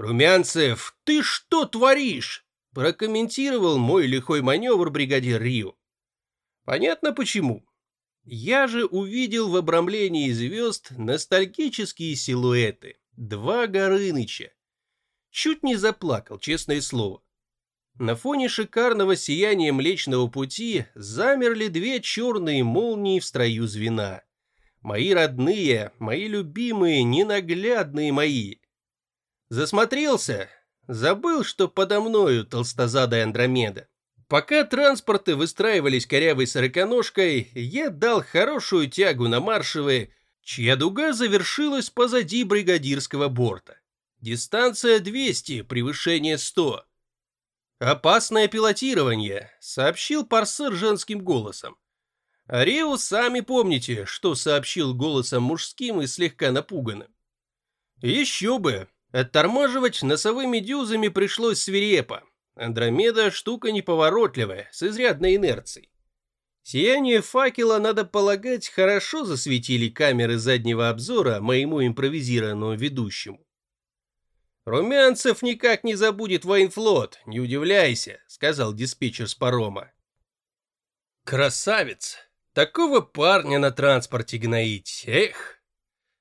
«Румянцев, ты что творишь?» – прокомментировал мой лихой маневр бригадир Рио. Понятно почему. Я же увидел в обрамлении звезд ностальгические силуэты. Два Горыныча. Чуть не заплакал, честное слово. На фоне шикарного сияния Млечного Пути замерли две черные молнии в строю звена. Мои родные, мои любимые, ненаглядные мои. Засмотрелся, забыл, что подо мною толстозадая Андромеда. Пока транспорты выстраивались корявой сороконожкой, я дал хорошую тягу на маршевые, чья дуга завершилась позади бригадирского борта. Дистанция 200, превышение 100. «Опасное пилотирование», — сообщил парсер женским голосом. Арио сами помните, что сообщил голосом мужским и слегка напуганным. Еще бы, оттормаживать носовыми дюзами пришлось свирепо. Андромеда штука неповоротливая, с изрядной инерцией. Сияние факела, надо полагать, хорошо засветили камеры заднего обзора моему импровизированному ведущему. «Румянцев никак не забудет военфлот, не удивляйся», — сказал диспетчер с парома. «Красавец! Такого парня на транспорте гноить, эх!»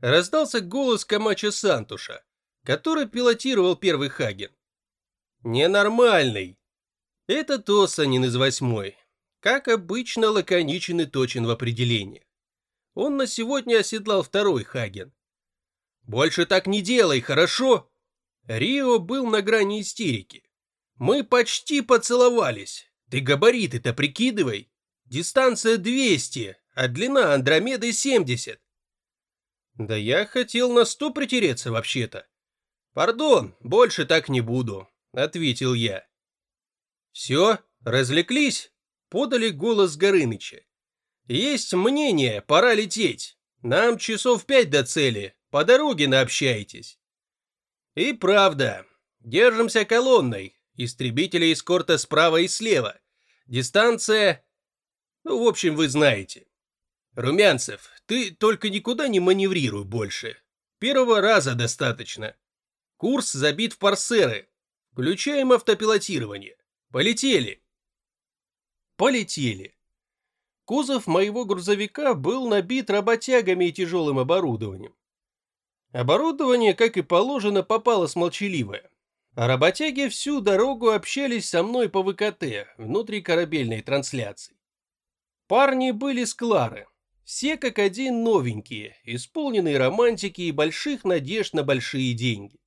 Раздался голос Камача Сантуша, который пилотировал первый Хаген. «Ненормальный!» Это Тосанин из восьмой, как обычно лаконичен и точен в определении. Он на сегодня оседлал второй Хаген. «Больше так не делай, хорошо?» Рио был на грани истерики. Мы почти поцеловались. Ты габариты-то прикидывай. Дистанция 200, а длина Андромеды 70. Да я хотел на 100 притереться вообще-то. Пардон, больше так не буду, ответил я. Все, развлеклись? Подали голос Горыныча. Есть мнение, пора лететь. Нам часов пять до цели, по дороге наобщайтесь. И правда, держимся колонной, истребители эскорта справа и слева. Дистанция... Ну, в общем, вы знаете. Румянцев, ты только никуда не маневрируй больше. Первого раза достаточно. Курс забит в парсеры. Включаем автопилотирование. Полетели. Полетели. Кузов моего грузовика был набит работягами и тяжелым оборудованием. Оборудование, как и положено, попалось молчаливое. А работяги всю дорогу общались со мной по ВКТ, внутри корабельной трансляции. Парни были с Клары. Все как один новенькие, исполненные романтики и больших надежд на большие деньги.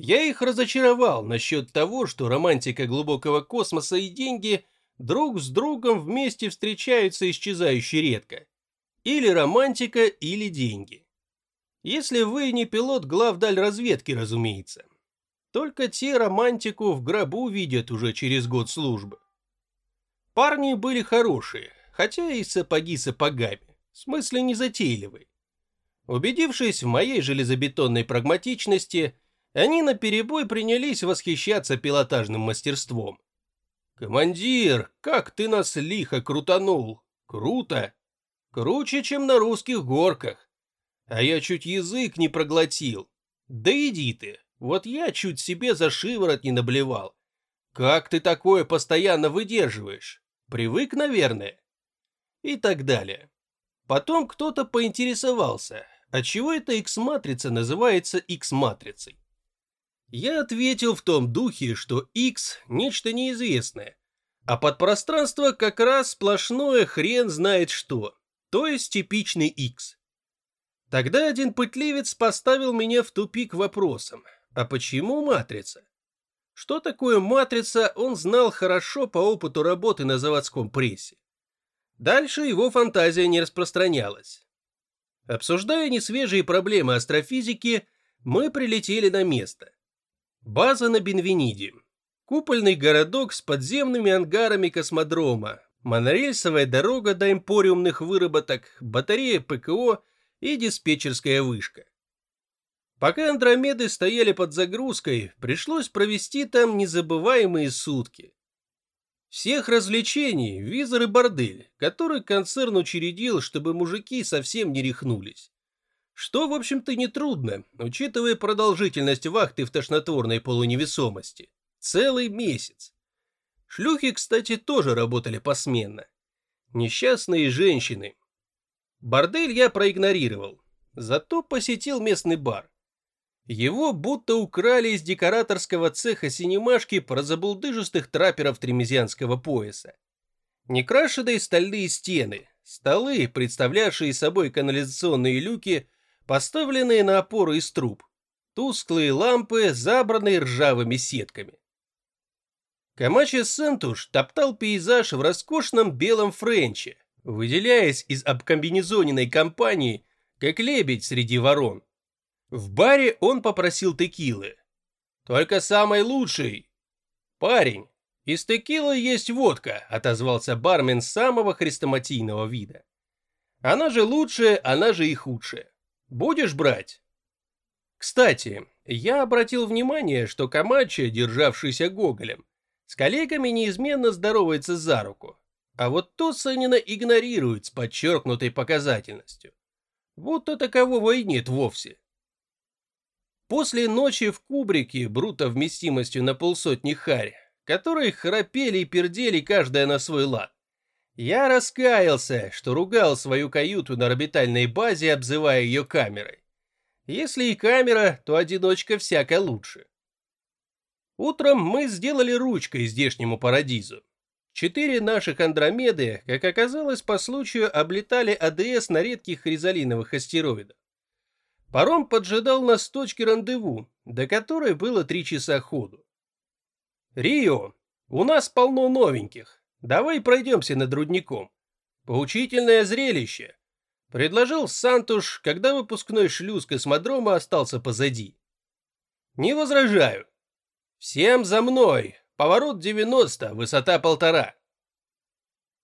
Я их разочаровал насчет того, что романтика глубокого космоса и деньги друг с другом вместе встречаются исчезающе редко. Или романтика, или деньги. Если вы не пилот главдаль разведки, разумеется. Только те романтику в гробу видят уже через год службы. Парни были хорошие, хотя и сапоги сапогами, в смысле незатейливые. Убедившись в моей железобетонной прагматичности, они наперебой принялись восхищаться пилотажным мастерством. «Командир, как ты нас лихо крутанул! Круто! Круче, чем на русских горках! А я чуть язык не проглотил. Да иди ты, вот я чуть себе за шиворот не наблевал. Как ты такое постоянно выдерживаешь? Привык, наверное? И так далее. Потом кто-то поинтересовался, а чего эта X-матрица называется X-матрицей? Я ответил в том духе, что X – нечто неизвестное, а подпространство как раз сплошное хрен знает что, то есть типичный X. Тогда один пытливец поставил меня в тупик вопросом, а почему матрица? Что такое матрица, он знал хорошо по опыту работы на заводском прессе. Дальше его фантазия не распространялась. Обсуждая несвежие проблемы астрофизики, мы прилетели на место. База на Бенвениде. Купольный городок с подземными ангарами космодрома, монорельсовая дорога до импориумных выработок, батарея ПКО и диспетчерская вышка. Пока Андромеды стояли под загрузкой, пришлось провести там незабываемые сутки. Всех развлечений, визор и бордель, который концерн учредил, чтобы мужики совсем не рехнулись. Что, в общем-то, нетрудно, учитывая продолжительность вахты в тошнотворной полуневесомости. Целый месяц. Шлюхи, кстати, тоже работали посменно. Несчастные женщины. Бордель я проигнорировал, зато посетил местный бар. Его будто украли из декораторского цеха синемашки про забулдыжистых траперов тремезианского пояса. Некрашенные стальные стены, столы, представлявшие собой канализационные люки, поставленные на опоры из труб, тусклые лампы, забранные ржавыми сетками. Камачи Сентуш топтал пейзаж в роскошном белом френче, выделяясь из обкомбинезоненной компании, как лебедь среди ворон. В баре он попросил текилы. «Только самый лучший!» «Парень, из текилы есть водка», — отозвался бармен самого хрестоматийного вида. «Она же лучшая, она же и худшая. Будешь брать?» Кстати, я обратил внимание, что Камача, державшийся Гоголем, с коллегами неизменно здоровается за руку, а вот Тосанина игнорирует с подчеркнутой показательностью. Будто такового и нет вовсе. После ночи в кубрике, бруто вместимостью на полсотни харь, которые храпели и пердели каждая на свой лад, я раскаялся, что ругал свою каюту на орбитальной базе, обзывая ее камерой. Если и камера, то одиночка всяко лучше. Утром мы сделали ручкой здешнему парадизу. Четыре наших Андромеды, как оказалось по случаю, облетали АДС на редких хризалиновых астероидах. Паром поджидал нас с точки рандеву, до которой было три часа ходу. «Рио, у нас полно новеньких. Давай пройдемся над рудником. Поучительное зрелище», — предложил Сантуш, когда выпускной шлюз космодрома остался позади. «Не возражаю. «Всем за мной! Поворот 90, высота полтора!»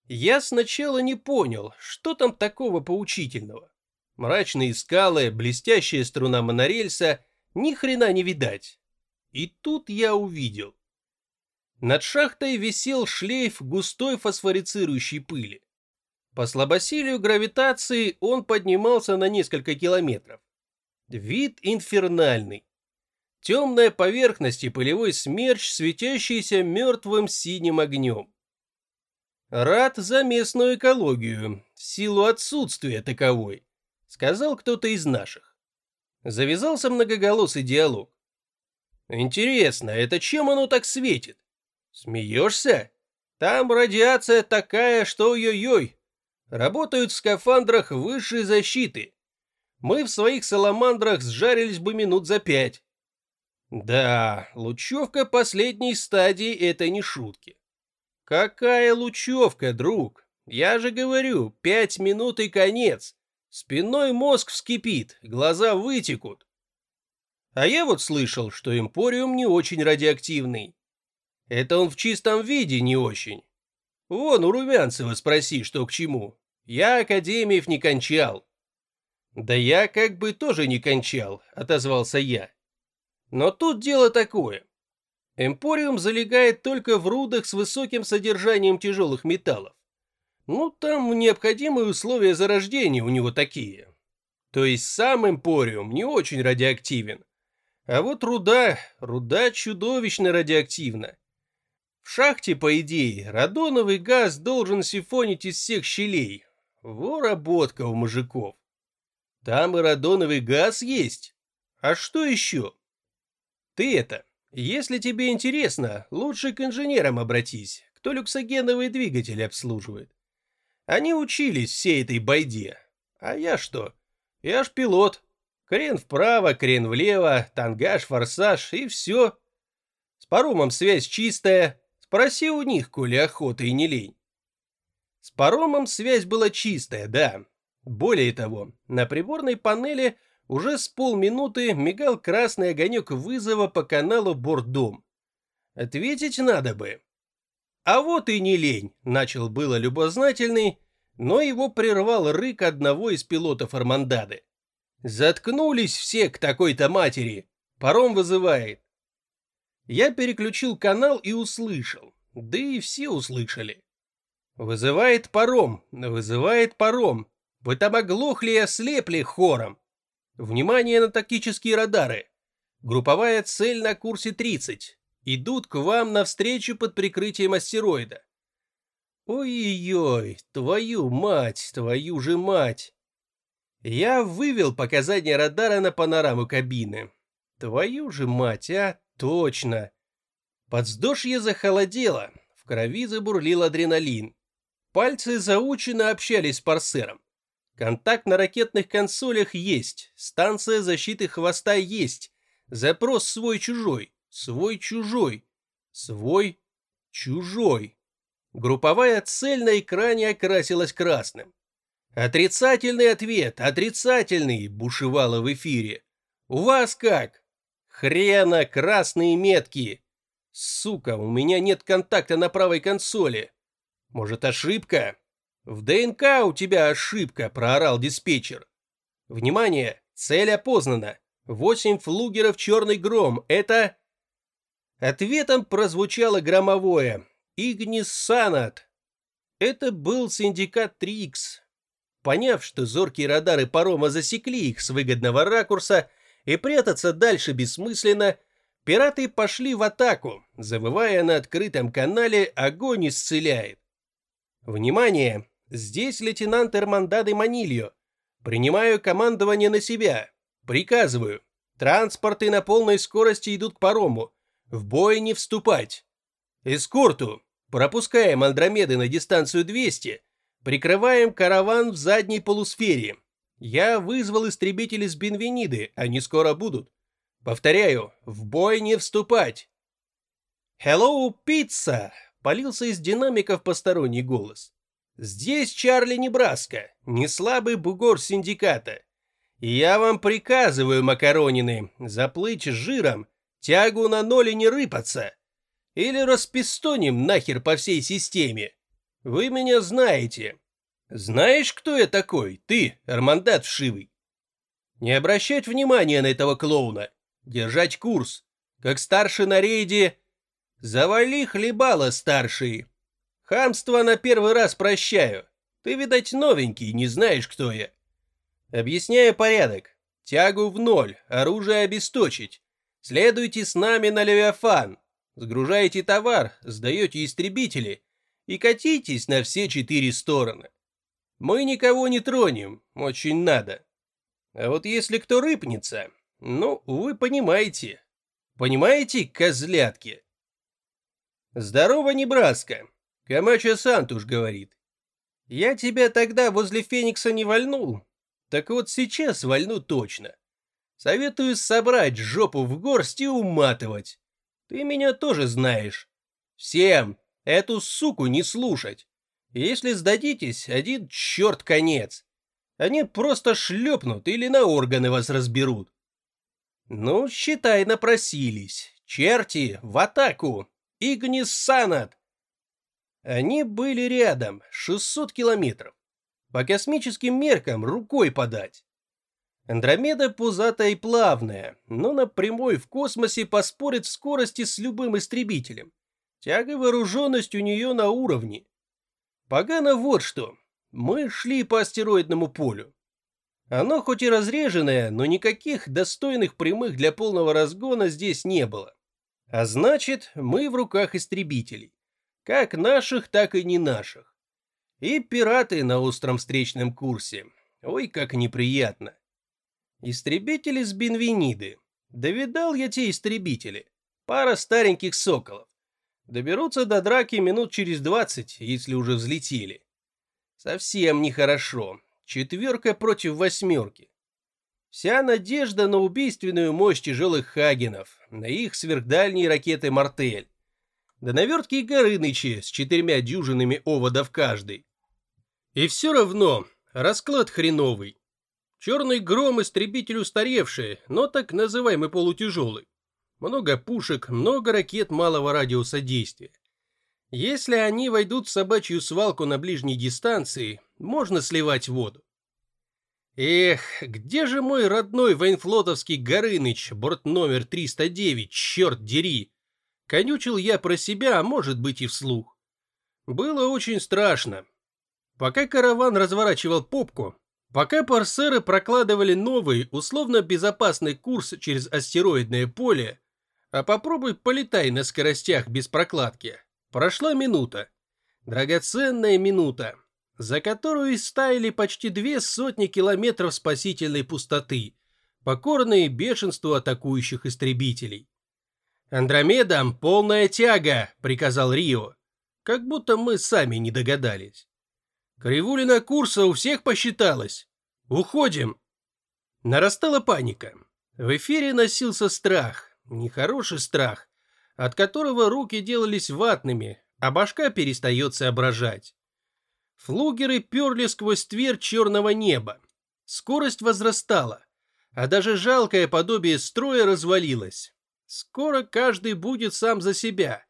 Я сначала не понял, что там такого поучительного. Мрачные скалы, блестящая струна монорельса, ни хрена не видать. И тут я увидел. Над шахтой висел шлейф густой фосфорицирующей пыли. По слабосилию гравитации он поднимался на несколько километров. Вид инфернальный. Темная поверхность и пылевой смерч, светящийся мертвым синим огнем. Рад за местную экологию, силу отсутствия таковой, сказал кто-то из наших. Завязался многоголосый диалог. Интересно, это чем оно так светит? Смеешься? Там радиация такая, что ой-ой-ой. Работают в скафандрах высшей защиты. Мы в своих саламандрах сжарились бы минут за пять. Да, лучевка последней стадии – это не шутки. Какая лучевка, друг? Я же говорю, пять минут и конец. Спинной мозг вскипит, глаза вытекут. А я вот слышал, что эмпориум не очень радиоактивный. Это он в чистом виде не очень. Вон у Румянцева спроси, что к чему. Я академиев не кончал. Да я как бы тоже не кончал, отозвался я. Но тут дело такое. Эмпориум залегает только в рудах с высоким содержанием тяжелых металлов. Ну, там необходимые условия зарождения у него такие. То есть сам эмпориум не очень радиоактивен. А вот руда, руда чудовищно радиоактивна. В шахте, по идее, радоновый газ должен сифонить из всех щелей. Во работка у мужиков. Там и радоновый газ есть. А что еще? Ты это, если тебе интересно, лучше к инженерам обратись, кто люксогеновые двигатели обслуживает. Они учились всей этой байде. А я что? Я ж пилот. Крен вправо, крен влево, тангаж, форсаж и все. С паромом связь чистая. Спроси у них, коли охота и не лень. С паромом связь была чистая, да. Более того, на приборной панели уже с полминуты мигал красный огонек вызова по каналу Бордом. Ответить надо бы. А вот и не лень, начал было любознательный, но его прервал рык одного из пилотов Армандады. Заткнулись все к такой-то матери. Паром вызывает. Я переключил канал и услышал. Да и все услышали. Вызывает паром, вызывает паром. Вы там оглохли и ослепли хором. Внимание на тактические радары. Групповая цель на курсе 30. Идут к вам навстречу под прикрытием астероида. Ой-ой-ой, твою мать, твою же мать. Я вывел показания радара на панораму кабины. Твою же мать, а, точно. Подздошье захолодело, в крови забурлил адреналин. Пальцы заученно общались с парсером. Контакт на ракетных консолях есть, станция защиты хвоста есть, запрос свой-чужой, свой-чужой, свой-чужой. Групповая цель на экране окрасилась красным. «Отрицательный ответ, отрицательный!» – бушевало в эфире. «У вас как?» «Хрена, красные метки!» «Сука, у меня нет контакта на правой консоли!» «Может, ошибка?» «В ДНК у тебя ошибка!» – проорал диспетчер. «Внимание! Цель опознана! Восемь флугеров «Черный гром» – это...» Ответом прозвучало громовое Игнис Санат. Это был синдикат Трикс. Поняв, что зоркие радары парома засекли их с выгодного ракурса и прятаться дальше бессмысленно, пираты пошли в атаку, завывая на открытом канале «Огонь исцеляет». Внимание! Здесь лейтенант Эрмандады Манильо. Принимаю командование на себя. Приказываю. Транспорты на полной скорости идут к парому. В бой не вступать. Эскорту. Пропускаем Андромеды на дистанцию 200. Прикрываем караван в задней полусфере. Я вызвал истребители с Бенвениды, они скоро будут. Повторяю, в бой не вступать. «Hello, пицца!» — полился из динамиков посторонний голос. «Здесь Чарли Небраска, не слабый бугор синдиката. Я вам приказываю, макаронины, заплыть жиром, тягу на ноль и не рыпаться. Или распистоним нахер по всей системе. Вы меня знаете. Знаешь, кто я такой, ты, Армандат вшивый? Не обращать внимания на этого клоуна. Держать курс. Как старший на рейде. Завали хлебало, старший. Хамство на первый раз прощаю. Ты, видать, новенький, не знаешь, кто я. Объясняю порядок. Тягу в ноль, оружие обесточить. Следуйте с нами на Левиафан. Сгружаете товар, сдаете истребители и катитесь на все четыре стороны. Мы никого не тронем, очень надо. А вот если кто рыпнется, ну, вы понимаете. Понимаете, козлятки? Здорово, Небраска. Камачо Сантуш говорит. Я тебя тогда возле Феникса не вальнул. Так вот сейчас вальну точно. Советую собрать жопу в горсть и уматывать. Ты меня тоже знаешь. Всем эту суку не слушать. Если сдадитесь, один черт конец. Они просто шлепнут или на органы вас разберут. Ну, считай, напросились. Черти, в атаку! Игнис Санат! Они были рядом, 600 километров. По космическим меркам рукой подать. Андромеда пузатая и плавная, но напрямую в космосе поспорит в скорости с любым истребителем. Тяга вооруженность у нее на уровне. Погано вот что. Мы шли по астероидному полю. Оно хоть и разреженное, но никаких достойных прямых для полного разгона здесь не было. А значит, мы в руках истребителей. Как наших, так и не наших. И пираты на остром встречном курсе. Ой, как неприятно. Истребители с Бенвениды. Да видал я те истребители. Пара стареньких соколов. Доберутся до драки минут через двадцать, если уже взлетели. Совсем нехорошо. Четверка против восьмерки. Вся надежда на убийственную мощь тяжелых Хагенов, на их сверхдальние ракеты «Мартель». Да на верткие Горынычи с четырьмя дюжинами оводов каждый. И все равно расклад хреновый. Черный гром истребитель устаревший, но так называемый полутяжелый. Много пушек, много ракет малого радиуса действия. Если они войдут в собачью свалку на ближней дистанции, можно сливать воду. Эх, где же мой родной военфлотовский Горыныч, борт номер 309, черт дери? Конючил я про себя, а может быть и вслух. Было очень страшно. Пока караван разворачивал попку, Пока парсеры прокладывали новый, условно безопасный курс через астероидное поле, а попробуй полетай на скоростях без прокладки, прошла минута. Драгоценная минута, за которую истаяли почти две сотни километров спасительной пустоты, покорные бешенству атакующих истребителей. «Андромедам полная тяга», — приказал Рио, как будто мы сами не догадались. Кривулина курса у всех посчиталась. Уходим. Нарастала паника. В эфире носился страх, нехороший страх, от которого руки делались ватными, а башка перестает соображать. Флугеры перли сквозь тверь черного неба. Скорость возрастала, а даже жалкое подобие строя развалилось. Скоро каждый будет сам за себя,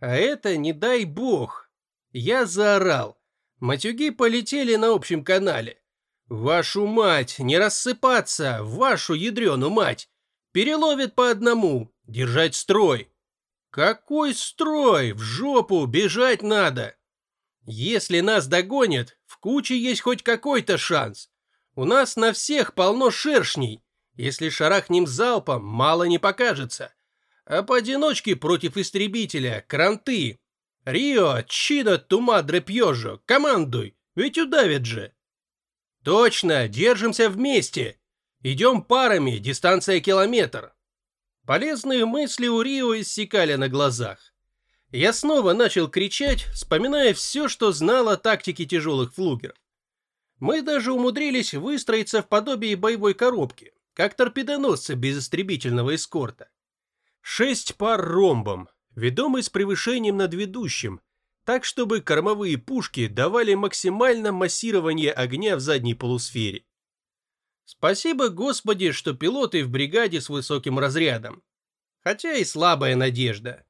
а это не дай бог. Я заорал. Матюги полетели на общем канале. Вашу мать, не рассыпаться, вашу ядрену мать. Переловит по одному, держать строй. Какой строй? В жопу, бежать надо. Если нас догонят, в куче есть хоть какой-то шанс. У нас на всех полно шершней. Если шарахнем залпом, мало не покажется. А поодиночке против истребителя, кранты. Рио, Чина, Тумадре, Пьежо, командуй, ведь удавят же. Точно, держимся вместе. Идем парами, дистанция километр. Полезные мысли у Рио иссякали на глазах. Я снова начал кричать, вспоминая все, что знал о тактике тяжелых флугеров. Мы даже умудрились выстроиться в подобии боевой коробки, как торпедоносцы без истребительного эскорта. Шесть пар ромбом, ведомый с превышением над ведущим, так чтобы кормовые пушки давали максимально массирование огня в задней полусфере. Спасибо, Господи, что пилоты в бригаде с высоким разрядом. Хотя и слабая надежда.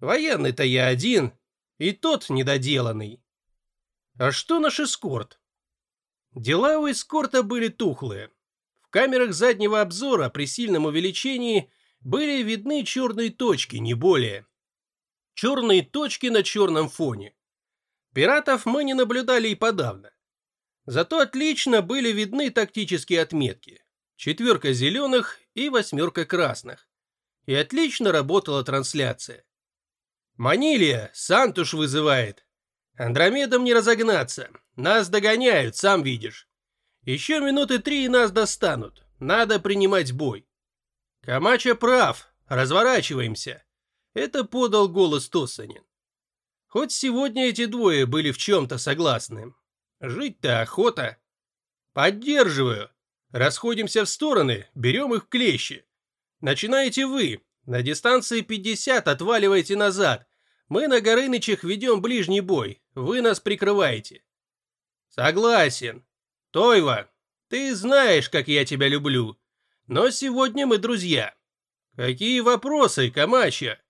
Военный-то я один, и тот недоделанный. А что наш эскорт? Дела у эскорта были тухлые. В камерах заднего обзора при сильном увеличении были видны черные точки, не более. Черные точки на черном фоне. Пиратов мы не наблюдали и подавно. Зато отлично были видны тактические отметки. Четверка зеленых и восьмерка красных. И отлично работала трансляция. Манилия, Сантуш вызывает. Андромедом не разогнаться. Нас догоняют, сам видишь. Еще минуты три и нас достанут. Надо принимать бой. Камача прав. Разворачиваемся. Это подал голос Тосанин. Хоть сегодня эти двое были в чем-то согласны. Жить-то охота. Поддерживаю. Расходимся в стороны, берем их клещи. Начинаете вы. На дистанции 50 отваливайте назад. Мы на Горынычах ведем ближний бой. Вы нас прикрываете. Согласен. Тойва, ты знаешь, как я тебя люблю. Но сегодня мы друзья. Какие вопросы, Камача?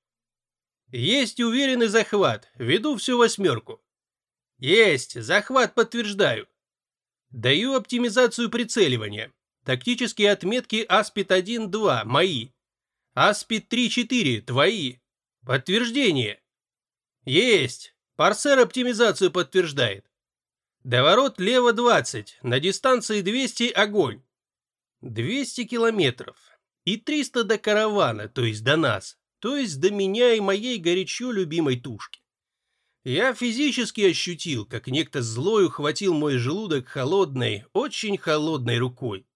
Есть уверенный захват. Веду всю восьмерку. Есть, захват подтверждаю. Даю оптимизацию прицеливания. Тактические отметки Аспид-1-2 мои. Аспид-3-4 твои. Подтверждение. Есть. Парсер оптимизацию подтверждает. Доворот лево 20, на дистанции 200 огонь. 200 километров. И 300 до каравана, то есть до нас, то есть до меня и моей горячо любимой тушки. Я физически ощутил, как некто злой ухватил мой желудок холодной, очень холодной рукой.